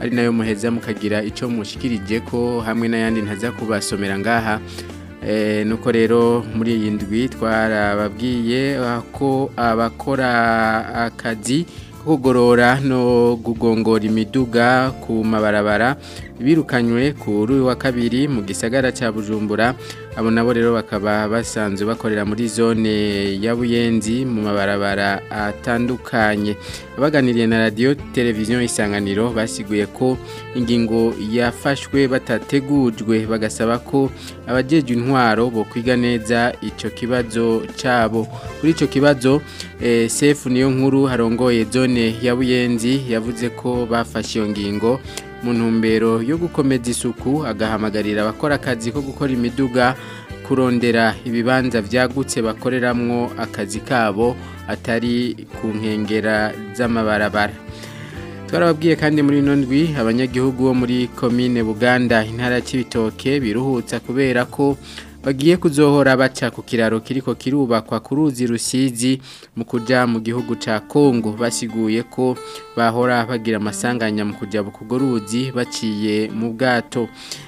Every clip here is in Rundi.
ari nayo muheza mukagira icyo mushyikirije ko hamwe n'ayandi ntaza kubasomera ngaha e, nuko rero muri iyi ndwi twarababwiye ah, ko abakora akazi ko kugorora no gugongora imiduga ku mabarabara birukanywe ku ruri wa kabiri mu gisagara cya bujumbura abo nabo rero bakaba basanzwe bakorera muri zone ya buyenzi mu mabarabara atandukanye baganiriye na Radio televiziyo isanganiro basiguye ko ingingo yafashwe batategujwe bagasaba ko abagejeje intwaro bo kwiga neza icyo kibazo cyabo kuri icyo kibazo eh, sefu niyo nkuru harongoye zone ya buyenzi yavuze ko bafashe iyo ngingo mu ntumbero yo gukomeza isuku agahamagarira abakora akazi ko gukora imiduga kurondera ibibanza byagutse bakoreramwo akazi kabo atari ku nkengera z'amabarabara twarababwiye kandi muri ino ndwi abanyagihugu bo muri komine buganda intara y'ibitoke biruhutsa kubera ko bagiye kuzohora bacya ku kiraro kiriko kirubakwa ku ruzi rusizi mu kujya mu gihugu cya Kongo basiguye ko bahora bagira amasanganya mu kujya ku ruzi baciye mu bwato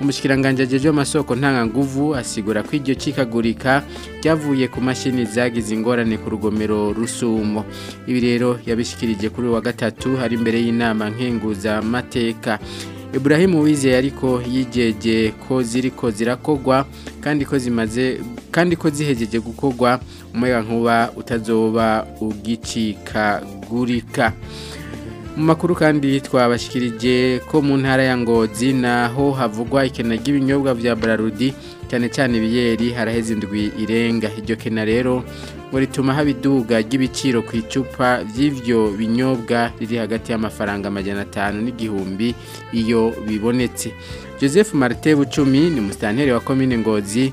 umushyikirangange ry'amasoko ntanganguvu asigura ko iryo cikagurika ryavuye ku mashini zagize ingorane ku rugomero rusumo ibi rero yabishyikirije kuri wa gatatu hari imbere y'inama nkenguzamateka Ibrahim Wize ariko yijeje ko ziriko zirakogwa kandi ko zimaze kandi ko zihejeje gukogwa umuyaga nkuba utazoba ugicika gurika makuru kandi twabashyikirije ko mu ntara ya ngozi naho havugwa ikena ry'ibinyobwa bya bararudi cyane cyane ibiyeri haraheze indwi irenga iryo kena rero ngo rituma haba iduga ry'ibiciro ku icupa by'ibyo binyobwa riri hagati y'amafaranga magana atanu n'igihumbi iyo bibonetse joseph marite bucumi ni musitanteri wa komine ngozi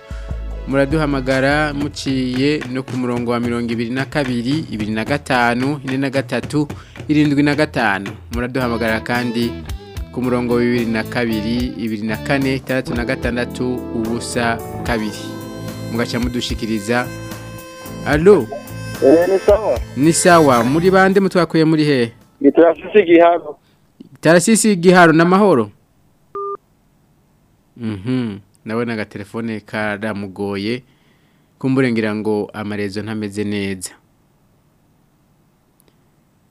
muraduhamagara muciye no ku murongo wa mirongo ibiri na kabiri ibiri na gatanu ine na gatatu irindwi na gatanu muraduhamagara kandi ku murongo wa bibiri na kabiri ibiri na kane itandatu na gatandatu ubusa kabiri mugaca mudushikiriza alo eh, ni sawa ni sawa muri bande mutwakuye muri hehe ni tarasisi giharo tarasisi giharo n'amahoro mhm. telefone ka karamugoye kumburengera ngo amarezo ntameze neza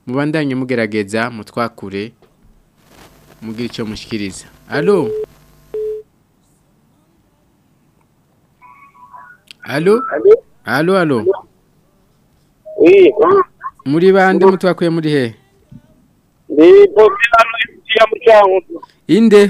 mubandanye mugerageza mutwakure mubwire icyo mushyikiriza alo alo alo alo muri bande mutwakuye muri hehe ni posiyano ya mucankuzo inde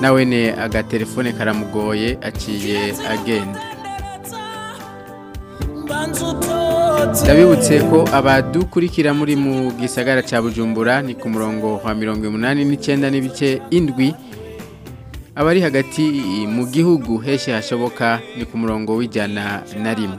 nawe ne agatelefone karamugoye aciye agenda ndabibutse ko abadukurikira muri mu gisagara cya bujumbura ni ku murongo wa mirongo umunani n'icyenda n'ibice indwi abari hagati mu gihugu henshi hashoboka ni ku murongo w'ijyana na rimwe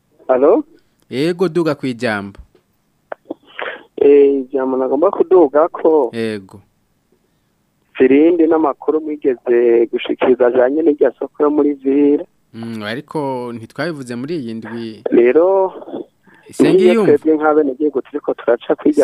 yego duga ku ijambo eh, ijambo nagomba kuduga ko yego zirinde n'amakuru mwigeze gushikiriza ajyanye n'irya soko yo muri vire mm, ariko ntitwabivuze muri iyi ndwi rero sengiyumva twebwe nk'abenegihugu turi ko turaca kwiga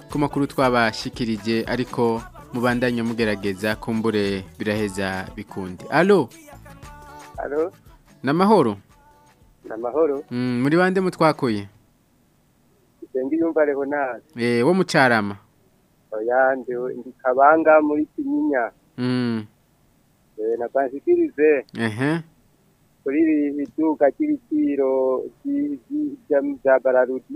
ku makuru twabashyikirije ariko mubandanye mugerageza kumbure biraheza bikunde alo alo namahoro namahoro mm, muri bande mutwakuye nsenga yumva Leonard eh wo mucarama oyande ndikabanga muri kinyinya mm eh, na banshikirize ehe kuri hmm. ibi biduka by'ibiciro bya bararudi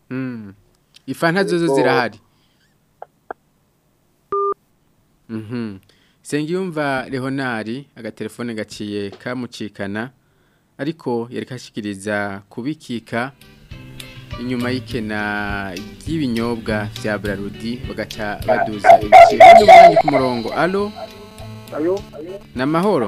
mm ifanta zo zirahari yumva aga telefone gaciye kamucikana ariko yari kashyikiriza kubikika inyuma y'ikena ry'ibinyobwa bya burarudi bagaca baduza ibiciro n'ubundi ku murongo alo ni amahoro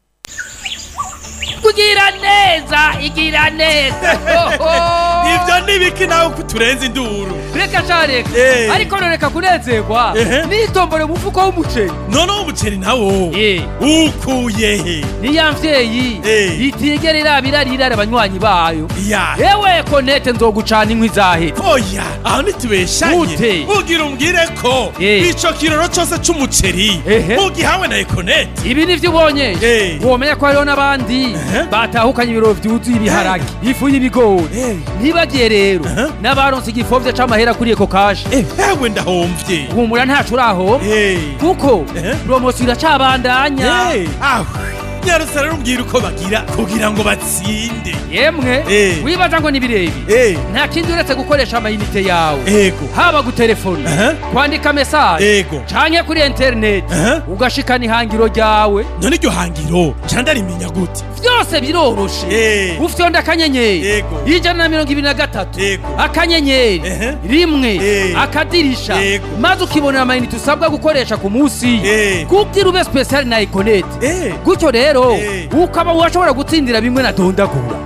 kugira neza igira neza ibyo ni nawe turenze induru reka shareka eh. ariko reka kunezerwa n'itombore mu w'umuceri noneho umuceri nawo eh. ukuye he niya mvyeyi eh. itigera iraba irarira abanywanyi bayo yewe konete nzogucana inkwi zahe oya oh, aho nitubeshanye ugira umbwire ko ico kiroro cose c'umuceri ugihawe na ekonete ibi nivyo ubonye womenya ko hariho n'abandi batahukanye ibiro byuzuye ibiharage ifu y'ibigori ntibagiye rero n'abaronse igifobye c'amahera kuri eko kaje eh, ewe ndahomvye humura ntacu aho kuko promosiyo iracabandanya nyarutse ararubwira uko bagira kugira ngo batsinde yemwe wibaza ngo ni birebi nta kindi uretse gukoresha amayinite yawe yego haba gutelefona kwandika mesaje yego canke kuri interineti ugashikana ihangiro ryawe none iryo hangiro canda rimenya gute byose biroroshe ufite wenda akanyenyeri ijana na mirongo ibiri na gatatu akanyenyeri rimwe akadirisha maze ukibonera amayinite usabwa gukoresha ku munsi kuko iri ube sipesiyali na ikonete gutyo rero ukaba washobora gutsindira bimwe na dondagura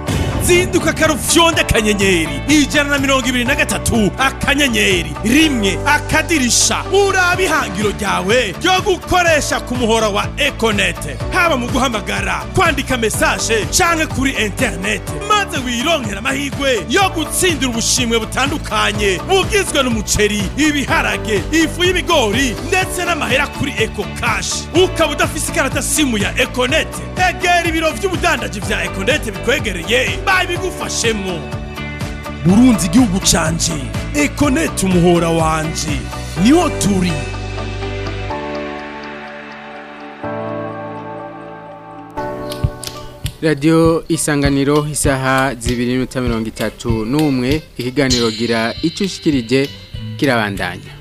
zinduka akarufyonde akanyenyeri ijana na mirongo ibiri na gatatu akanyenyeri rimwe akadirisha urabe ihangiro ryawe ryo gukoresha ku muhora wa ekonete haba mu guhamagara kwandika mesaje canke kuri interinete maze wirongera amahirwe yo gutsindira ubushimwe butandukanye bugizwe n'umuceri ibiharage ifu y'ibigori ndetse n'amahera kuri eko kashi ukaba udafise ikarata simu ya ekonete egera ibiro by'ubudandaji vya ekonete bikwegereye imana ibigufashemo burunzi igihugu canje ekonete umuhora wanje niho turi radiyo isanganiro isaha zibiri n'iminota mirongo itatu n'umwe ikiganiro gira icyo ushikirije kirabandanya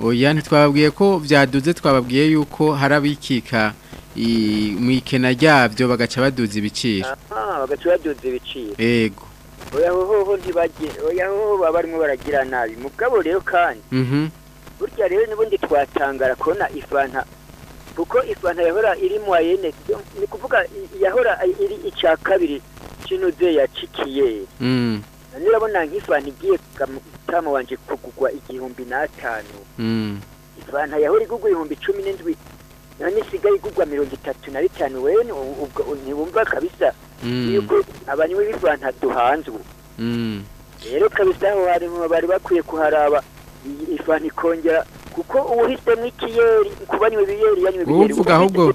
oya ntitwababwiye ko byaduze twababwiye yuko hari abikika mu ikena ryabyo bagaca baduza ibiciro bagaca baduza ibiciro yego oya hoho ntibajye oya hoho baba barimo baragira nabi mu bwabo rero kandi mhm. burya rero n'ubundi twatangara kubona ifanta kuko iswanta yahora iri mu ayenesi ni kuvuga yahora iri icya kabiri cy'inude yacikiye mm. nirabona nk'iswanta igiye mu wanje kugugwa igihumbi n'atanu mm. iswanta yahora igugwa ibihumbi cumi n'indwi none isigaye igugwa mirongo itatu na bitanu wene ntiwumva kabisa mm. yuko abanywi b'iswanta duhanzwe rero kabisa aho harimo bari bakwiye kuharaba iswanta ikongera kuko uwuhisemo ikiyeri kuba nywe ibiyeri yanywe ibiyeri uvuga ahubwo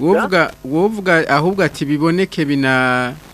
wovuga wovuga ahubwo ati biboneke bina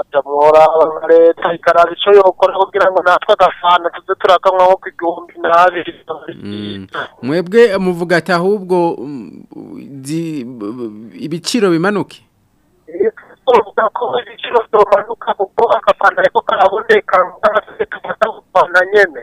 atamora mm. leta ikaraba icyo yokora kugira ngo natwe agafana tuze turakamwa nko ku igihumbi n'abiri mwebwe muvuga ati ahubwo mm, ibiciro bimanuke tuvuga ko ibiciro bimanuka mm. kuko agafana ariko karaboneka kagafata gufana nyene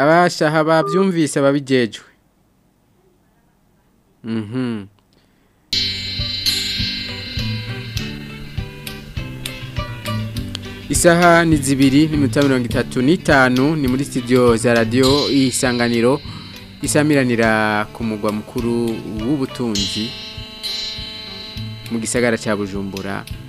abashaha babyumvise babigejwe mhm isaha ni zibiri n'iminota mirongo itatu n'itanu ni muri studio za radiyo isanganiro isamiranira ku mugwa mukuru w'ubutunzi mu gisagara cya bujumbura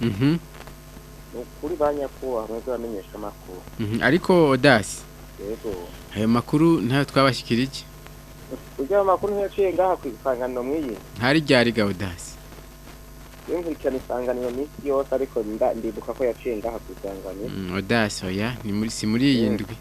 mm-hmm. mm-hmm. ni ukuri ba nyakubahwa mwebwe bamenyesha amakuru ariko odasi ayo makuru ntayo twabashyikirije ujya mu makuru ntiyaciye ngaha ku isanganiro mw'iyi ntari ryari gawudasi iyo isanganiro minsi yose ariko ndibuka ko yaciye ngaha ku isanganiro odasi oya ni muri si muri iyi eh. ndwi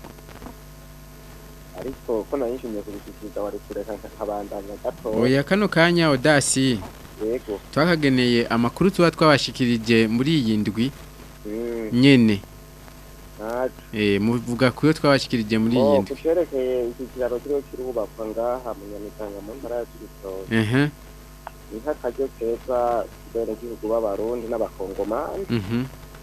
ariko ko nayishimiye kubishikiriza warekureka nkabandanya gato oya kano kanya odasi yego twakageneye amakuru tuba twabashikirije muri iyi ndwi hmm. nyene eh muvuga kuyo twabashikirije muri iyi oh, ndwi kusherekeye iki kiraro kiriho kirubakwa ngaha mu nyamitanga mu ntara ya Kibitoke ehe nk'akaryo keza benegihugu b'abarundi n'abakongomani mhm.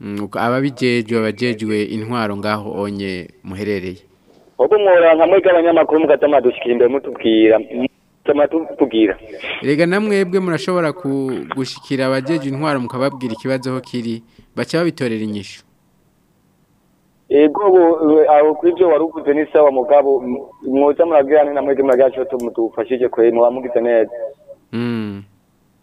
mm, ababijejwe abajejwe intwaro ngaho onye muherereye ahubwo mwora nka mwebwe abanyamakuru mukaza muradushyikira imbere mutubwira rega namwebwe murashobora gushikira abageje intwaro mukababwira ikibazo aho kiri baca babitorera inyishu ego aho kuri ibyo ni sawa mugabo mwoza murabwirane na mwebwe murabwirane cyo mudufashije kwe muba mugize neza hmm.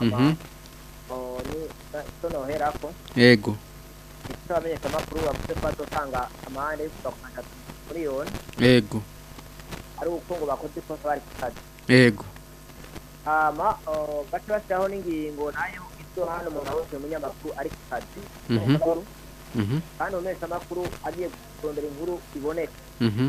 mhm. tunohera ko yego icyo wamenyesha amakuru wavuze ko bazotanga amahane yo kuva ku majana miliyoni yego ari ubukungu bakoze ikosa bari ku kazi hama gace bashyiraho n'ingingo nayo izwiho hano umuntu wese umunyamakuru ari ku kazi kandi umumenyeshamakuru agiye gusondera inkuru iboneka mhm.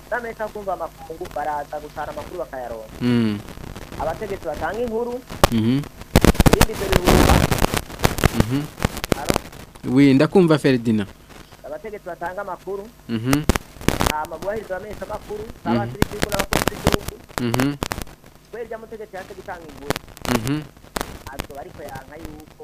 n'amerika kumva amakungu baraza gusana amakuru bakayaronka mhm. abategetsi batanga inkuru mhm. ibindi byo bihuha wi ndakumva feridina abategetsi batanga amakuru hama bubahiriza abamenyesha amakuru n'abasirikiri n'abakozi b'igihugu twebwe mutegetsi yaje gutanga inkuru ntabwo bari kuyaranka yuko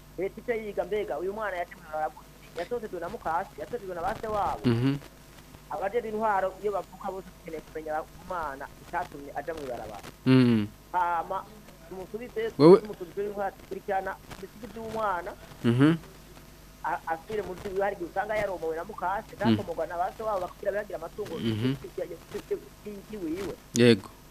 leta icyo yiga mbega uyu mwana yatemwe yatotejwe na mukasi yatotejwe na base wabo mhm. abajejwe intwaro iyo bavuka bose dukeneye kumenya umwana itatumye aja mw'ibarabara mm. hama tumusubize tumusubize intwaro dukurikirana ibisigo vy'umwana mm-hmm. asubire mu vyiwe hari usanga yaromowe na mukase mm. nakomogwa na base wabo bakagira biragira amatungo yiwiwe mm-hmm. yego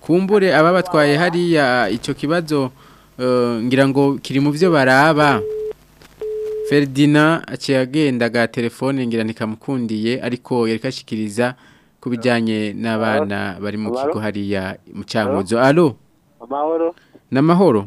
kumbure ababatwaye hariya icyo kibazo eh, ngira ngo kiri mu byo baraba feridina akiyagenda aga telefone ngira ntikamukundiye ariko yari kashikiriza ku n'abana bari mu kigo hariya mu cyanguzo alo amahoro ni amahoro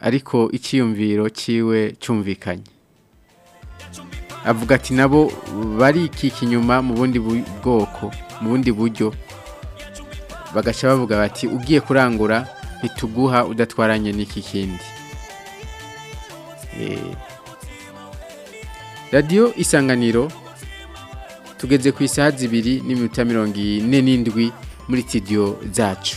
ariko icyiyumviro ciwe cyumvikanye avuga ati nabo bari kiki nyuma mu bundi bwoko mu bundi buryo bagaca bavuga bati ugiye kurangura ntituguha udatwaranye n'iki kindi eh. Radio isanganiro tugeze ku isaha zibiri n'iminota mirongo ine n'indwi muri studio zacu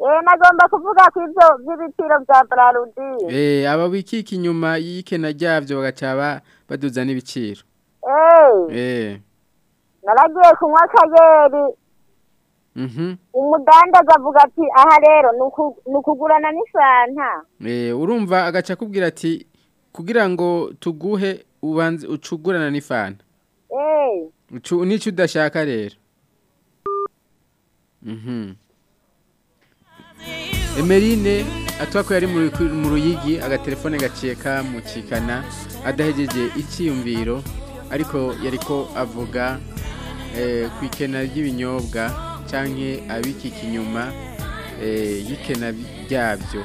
eee eh, nagomba kuvuga ku ibyo by'ibiciro bya buraludire eee eh, ababikika inyuma y'ikena ryabyo bagaca baduza n'ibiciro ee eee naragiye kunywa akayeri mhm. umudandaza avuga ati aha rero ni ukugurana n'isanta eh, urumva agaca akubwira ati kugira ngo tuguhe ubanze ucugurana n'ifanta eh. n'icyo udashaka rero mhm. emerine atwa ko yari mu ruyigi agatelefone gaciye kamukikana adahegeje icyiyumviro ariko yari ko avuga Eh, ku ikena ry'ibinyobwa cyangwa abikika inyuma eh, y'ikena ryabyo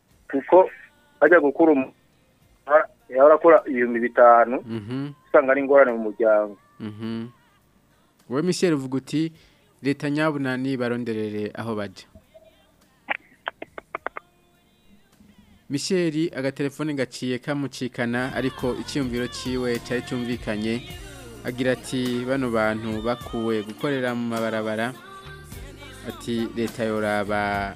kuko ajya gukura yarakora ibihumbi bitanu mhm mm usanga ari ingorane mu muryango mhm. wowe Michel uvuga uti leta nyabunani baronderere aho bajya Michel agatelefone gaciye kamucikana ariko icyumviro cyiwe cyari cyumvikanye agira ati bano bantu bakuwe gukorera mu mabarabara ati leta yoraba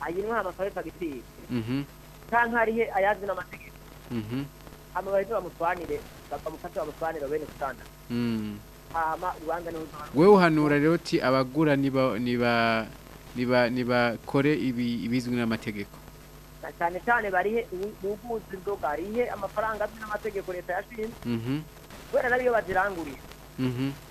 ayinwa hama fagitire mhm kankarihe ayazi n'amategeko mm-hmm. amabari ntibamutwanire bakamufata bamutwanire bene gutanda hmm. hama ubanza niho wewe uhanura rero uti abagura niba niba niba nibakore ibizwi n'amategeko cyane cyane barihe ubuvuzi inzoga harihe amafaranga azwi n'amategeko leta yashinze mhm. kubera nabiyo baziranguriye mhm.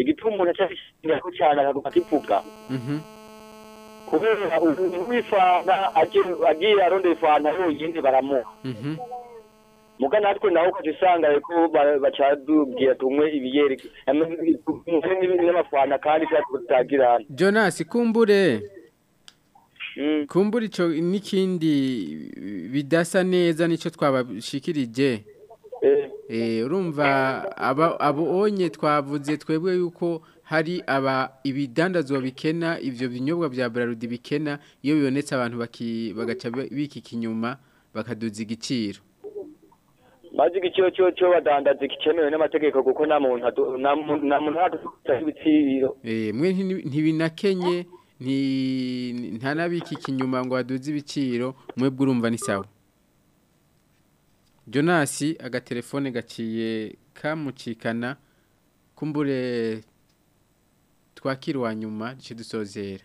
igituma umuntu acyashingira ko cyane akaguma akivuga mhm. kubera umuntu w'ifanta agiye arondera ifanta yonyine baramuha mhm. muga natwe naho ukazisanga ariko bacadubwira tumwe ibiyeri n'abafana kandi tutagirana Jonas kumbure mm. kumbura icyo n'ikindi bidasa neza nicyo twabashikirije eh. Eh, urumva onye twavuze twebwe yuko hari aba ibidandazwa bikena ibyo binyobwa bya bararudi bikena iyo bibonetse abantu bagaca bikika inyuma bakaduza igiciro bazi icyo cyo cyo badandaza ikemewe n'amategeko kuko nta muntu nta muntu hatari ibiciro e, mwe ntibinakenye ntanabikike inyuma ngo haduze ibiciro mwe bw'urumva ni sawa jonasi agatelefone gaciye kamukikana kumbure twakira nyuma duce dusozera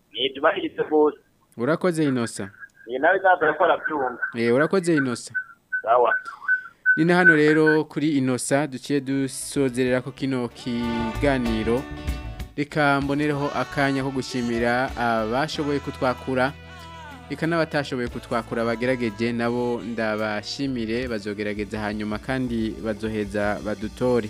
byubahirizwe rwose urakoze inosa nawe ntabwo yakora eh, urakoze inosa Nina hano rero kuri inosa duciye dusozerera ko kino kiganiro reka mbonereho akanya ko gushimira abashoboye kutwakura reka n'abatashoboye kutwakura bagerageje nabo ndabashimire bazogerageza hanyuma kandi bazoheza badutore